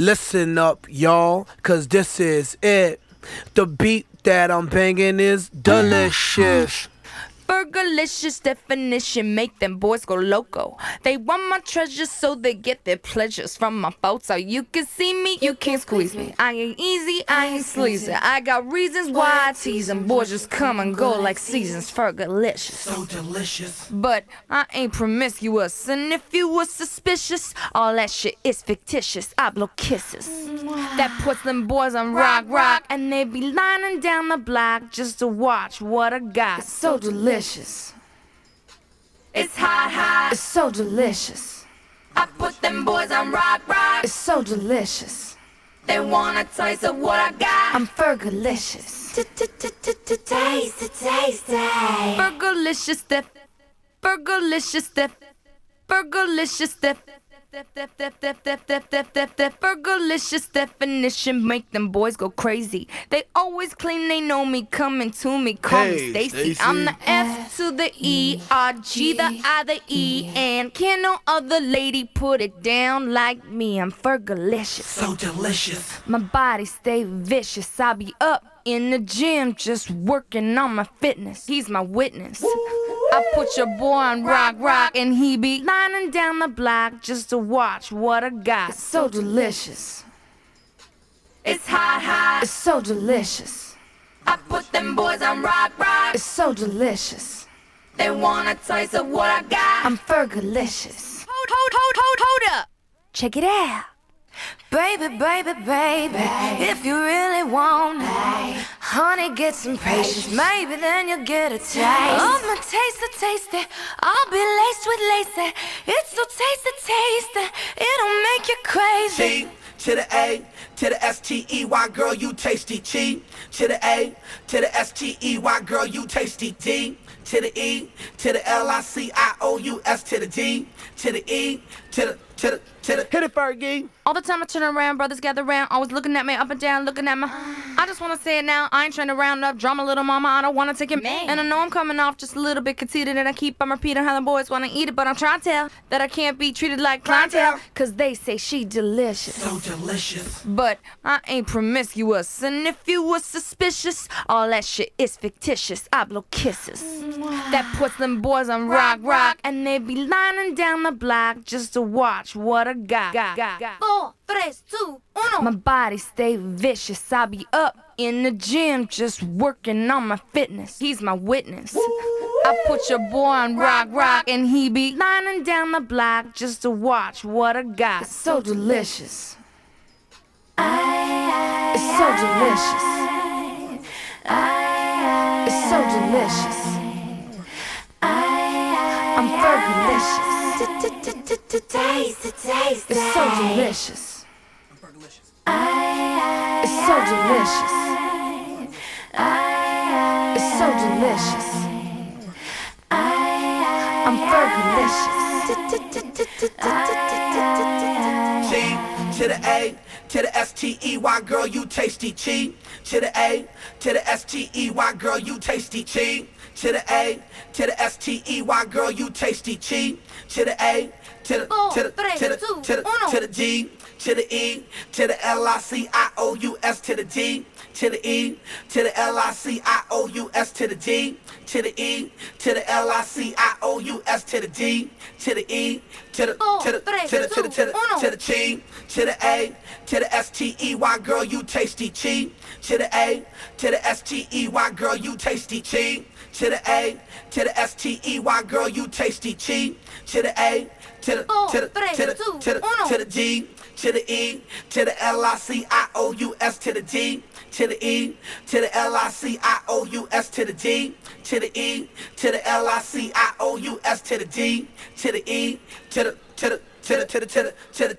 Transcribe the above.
Listen up, y'all, cause this is it. The beat that I'm banging is delicious. Fergalicious definition make them boys go loco. They want my treasures so they get their pleasures from my photo. You can see me, you can't squeeze me. I ain't easy, I ain't sleazy. I got reasons why I tease them. Boys just come and go like seasons. Fergalicious. So delicious. But I ain't promiscuous, and if you were suspicious, all that shit is fictitious. I blow kisses. That puts them boys on rock, rock, and they be lining down the block just to watch what I got. It's so delicious. It's hot, hot. It's so delicious. I put them boys on rock, rock. It's so delicious. They want a taste of what I got. I'm Fergalicious. Taste it, taste it. Fergalicious, step. Fergalicious, step. Fergalicious, step. Fergalicious definition make them boys go crazy. They always claim they know me, coming to me, call me Hey, Stacy. Stacy. I'm the F to the E, R G the I the E, and can no other lady put it down like me? I'm Fergalicious. So delicious. My body stay vicious. I be up in the gym just working on my fitness. He's my witness. I put your boy on rock, rock, and he be lining down the block just to watch what I got. It's so delicious. It's hot, hot. It's so delicious. I put them boys on rock, rock. It's so delicious. They want a taste of what I got. I'm Fergalicious. Hold, hold, hold, hold, hold up. Check it out. Baby, baby, baby, if you really want it, honey, get some patience. Maybe then you'll get a taste. Oh, my taste, the tasty. I'll be laced with lacy. It's so tasty, tasty. It'll make you crazy. T to the A to the S T E Y girl you tasty T to the A to the S T E Y girl you tasty D to the E to the L I C I O U S to the D to the E to the to the to the Hit it, Fergie. All the time I turn around, brothers gather around, always looking at me up and down, looking at my. I just wanna say it now. I ain't trying to round up drama, little mama. I don't wanna take it. Man. And I know I'm coming off just a little bit conceited, and I keep on repeating how the boys wanna eat it, but I'm trying to tell that I can't be treated like clientele, cause they say she delicious. so delicious. But I ain't promiscuous, and if you was suspicious, all that shit is fictitious. I blow kisses. That puts them boys on rock, rock, and they be lining down the block just to watch what I got. got, got, got. Four, three, two, uno. My body stay vicious. I be up in the gym just working on my fitness. He's my witness. I put your boy on rock, rock, and he be lining down the block just to watch what I got. It's so delicious. It's so delicious. It's so delicious. I'm Fergalicious. Taste it, taste. It's so delicious. So delicious. It's so delicious. I'm Fergalicious. T to the A to the S T E Y girl you tasty T to the A to the S T E Y girl you tasty T to the A to the S T E Y girl you tasty T to the A to the to the to the to the to the G to the E to the L I C I O U S to the D to the E to the L I C I O U S to the D to the E to the L I C I O U S to the D to the E to the to the to the to the to the to the T to the A to the S T E Y girl you tasty T to the A to the S T E Y girl you tasty T to the A to the S T E Y girl you tasty T to the A to the to the to the to the to the G to the E to the L I C I O U S to the D to the E to the L I C I O U S to the D to the E to the L I C I O U S to the D to the E to the to the to the to the to the to the